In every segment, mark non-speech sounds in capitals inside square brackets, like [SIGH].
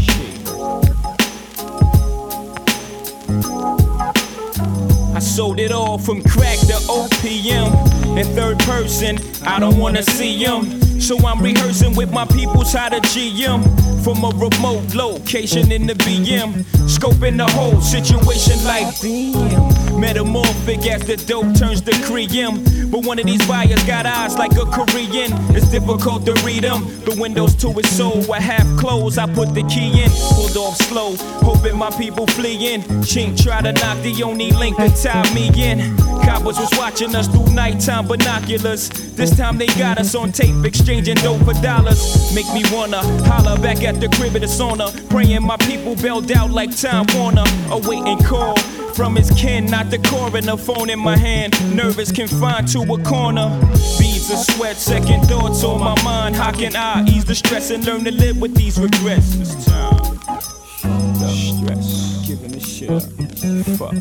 Shade. I sold it all from crack to OPM. In third person, I don't wanna see him. So I'm rehearsing with my peoples how to GM. From a remote location in the BM. Scoping the whole situation like damn. Metamorphic as the dope turns to cream. But one of these buyers got eyes like a Korean. It's difficult to read them. The windows to his soul were half closed. I put the key in, pulled off slow, hoping my people flee in. Chink try to knock the only link that tied me in. Coppers was watching us through nighttime binoculars. This time they got us on tape, exchanging dope for dollars. Make me wanna holler back at the crib of the sauna. Praying my people bailed out like Time Warner. Awaiting call from his kin, not the coroner. Phone in my hand, nervous, confined to a corner. Beads of sweat, second thoughts on my mind. How can I ease the stress and learn to live with these regrets? This time, stress, giving shit. Fuck.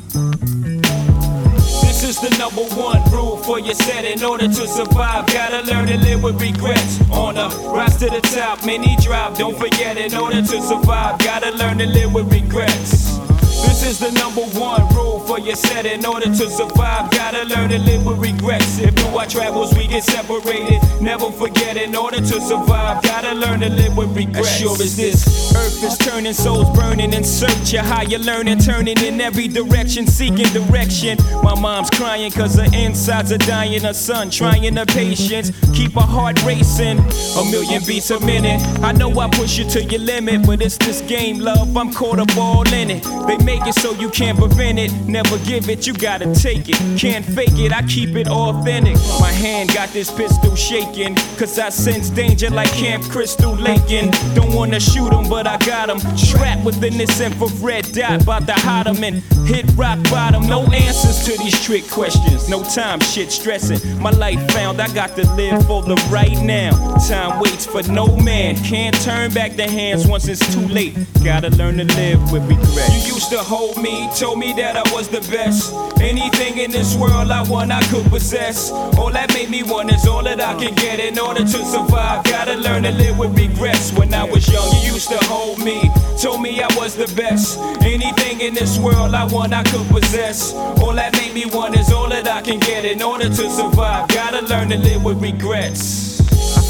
This is the number one for your set. In order to survive, gotta learn to live with regrets. On the rise to the top, many drop. Don't forget, in order to survive, gotta learn to live with regrets. This is the number one your set. In order to survive, gotta learn to live with regrets. If through our travels we get separated, never forget. In order to survive, gotta learn to live with regrets. As sure as this earth is turning, souls burning in search of how you learning, turning in every direction, seeking direction. My mom's crying cause her insides are dying. Her son trying her patience, keep her heart racing. A million beats a minute. I know I push you to your limit, but it's this game, love. I'm caught up all in it. They make it so you can't prevent it. Never give it, you gotta take it. Can't fake it, I keep it authentic. My hand got this pistol shaking, cause I sense danger like Camp Crystal Lincoln. Don't wanna shoot him, but I got him. Trapped within this infrared dot, about to hide him and hit rock bottom. No answers to these trick questions, no time, shit stressing. My life found, I got to live for the right now. Time waits for no man, can't turn back the hands once it's too late. Gotta learn to live with regret. You used to hold me, told me that I was the best. Anything in this world I want, I could possess. All that made me want is all that I can get in order to survive. Gotta learn to live with regrets. When I was young, you used to hold me, told me I was the best. Anything in this world I want, I could possess. All that made me want is all that I can get in order to survive. Gotta learn to live with regrets.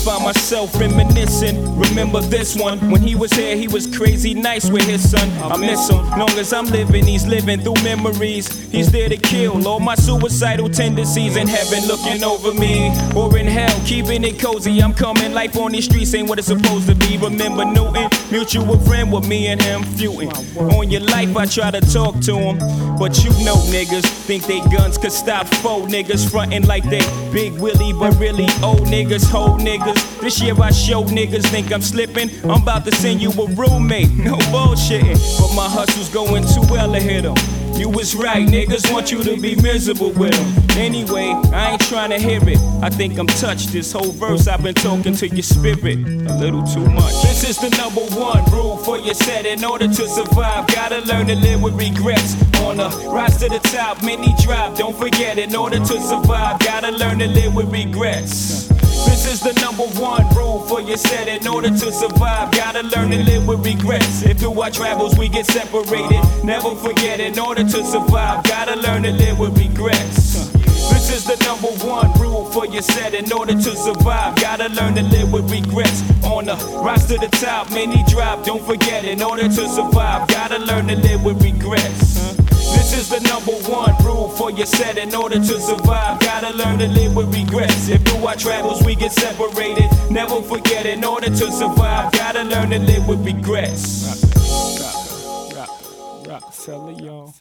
Find myself reminiscing. Remember this one when he was here, he was crazy nice with his son. I miss him. Long as I'm living, he's living through memories. He's there to kill all my suicidal tendencies. In heaven, looking over me, or in hell, keeping it cozy. I'm coming. Life on these streets ain't what it's supposed to be. Remember Newton, mutual friend with me and him feuding. On your life, I try to talk to him, but you know niggas think they guns could stop four niggas frontin' like they big Willie, but really old niggas, whole niggas. This year I show niggas think I'm slipping. I'm about to send you a roommate, [LAUGHS] no bullshitting. But my hustle's going too well to hit 'em. You was right, niggas want you to be miserable with 'em. Anyway, I ain't trying to hear it. I think I'm touched. This whole verse I've been talking to your spirit a little too much. This is the number one rule for your set. In order to survive, gotta learn to live with regrets. On the rise to the top, many drop. Don't forget, in order to survive, gotta learn to live with regrets. This is the number one rule for your set. In order to survive, gotta learn to live with regrets. If through our travels we get separated, never forget. In order to survive, gotta learn to live with regrets. This is the number one rule for your set. In order to survive, gotta learn to live with regrets. On the rise to the top, many drop. Don't forget, in order to survive, gotta learn to live with regrets. This is the number one rule for your set. In order to survive, gotta learn to live with regrets. If through our travels we get separated, never forget. In order to survive, gotta learn to live with regrets. Rockefeller, y'all.